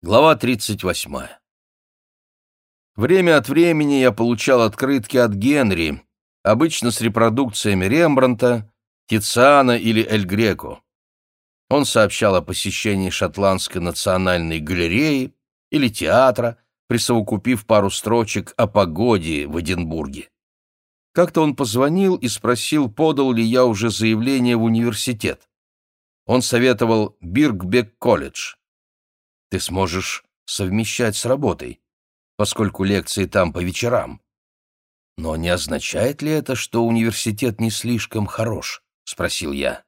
Глава 38. Время от времени я получал открытки от Генри, обычно с репродукциями Рембрандта, Тициана или Эль Греко. Он сообщал о посещении Шотландской национальной галереи или театра, присовокупив пару строчек о погоде в Эдинбурге. Как-то он позвонил и спросил, подал ли я уже заявление в университет. Он советовал Биркбек-колледж ты сможешь совмещать с работой, поскольку лекции там по вечерам. Но не означает ли это, что университет не слишком хорош? спросил я.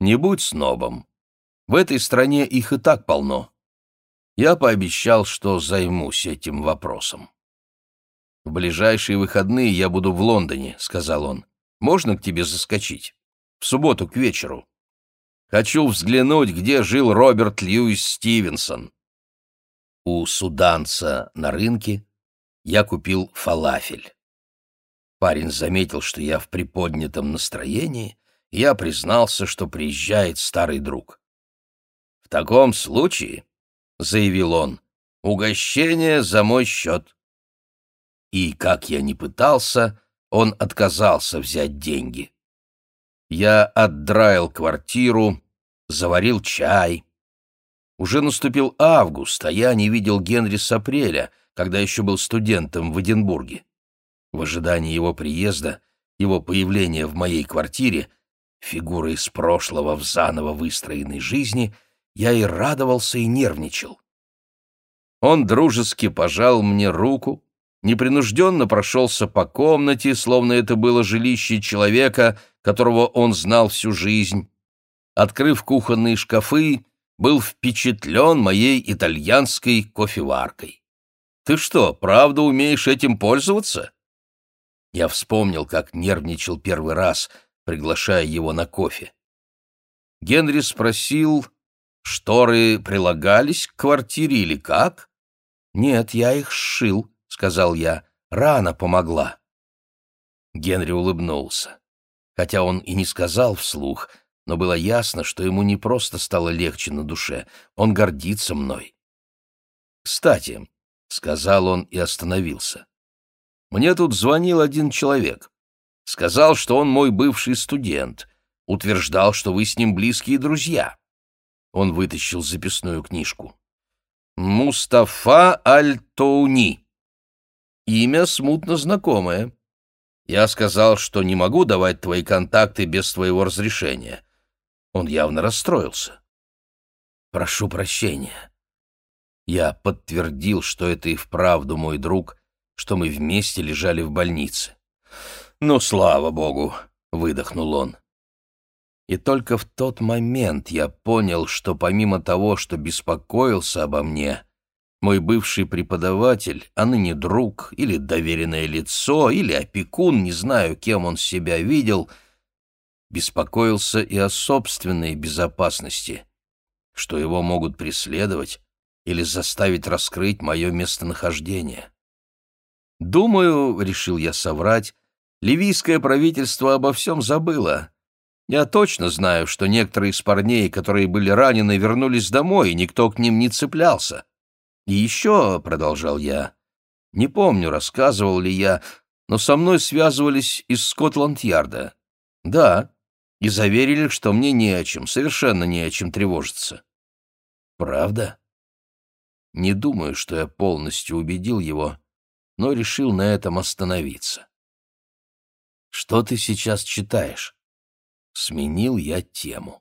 Не будь снобом. В этой стране их и так полно. Я пообещал, что займусь этим вопросом. В ближайшие выходные я буду в Лондоне, сказал он. Можно к тебе заскочить? В субботу к вечеру. Хочу взглянуть, где жил Роберт Льюис Стивенсон. У суданца на рынке я купил фалафель. Парень заметил, что я в приподнятом настроении, и я признался, что приезжает старый друг. «В таком случае», — заявил он, — «угощение за мой счет». И, как я ни пытался, он отказался взять деньги. Я отдраил квартиру, заварил чай. Уже наступил август, а я не видел Генри с апреля, когда еще был студентом в Эдинбурге. В ожидании его приезда, его появления в моей квартире, фигуры из прошлого в заново выстроенной жизни, я и радовался, и нервничал. Он дружески пожал мне руку, непринужденно прошелся по комнате, словно это было жилище человека, которого он знал всю жизнь. Открыв кухонные шкафы, был впечатлен моей итальянской кофеваркой. «Ты что, правда умеешь этим пользоваться?» Я вспомнил, как нервничал первый раз, приглашая его на кофе. Генри спросил, шторы прилагались к квартире или как? «Нет, я их сшил», — сказал я. «Рана помогла». Генри улыбнулся. Хотя он и не сказал вслух, но было ясно, что ему не просто стало легче на душе, он гордится мной. «Кстати», — сказал он и остановился, — «мне тут звонил один человек. Сказал, что он мой бывший студент, утверждал, что вы с ним близкие друзья». Он вытащил записную книжку. «Мустафа Аль-Тоуни». Имя смутно знакомое. Я сказал, что не могу давать твои контакты без твоего разрешения. Он явно расстроился. Прошу прощения. Я подтвердил, что это и вправду мой друг, что мы вместе лежали в больнице. «Ну, слава богу!» — выдохнул он. И только в тот момент я понял, что помимо того, что беспокоился обо мне, мой бывший преподаватель, а ныне друг, или доверенное лицо, или опекун, не знаю, кем он себя видел, беспокоился и о собственной безопасности, что его могут преследовать или заставить раскрыть мое местонахождение. Думаю, — решил я соврать, — ливийское правительство обо всем забыло. Я точно знаю, что некоторые из парней, которые были ранены, вернулись домой, и никто к ним не цеплялся. И еще, — продолжал я, — не помню, рассказывал ли я, но со мной связывались из Скотланд-Ярда. Да, и заверили, что мне не о чем, совершенно не о чем тревожиться. Правда? Не думаю, что я полностью убедил его, но решил на этом остановиться. Что ты сейчас читаешь? Сменил я тему.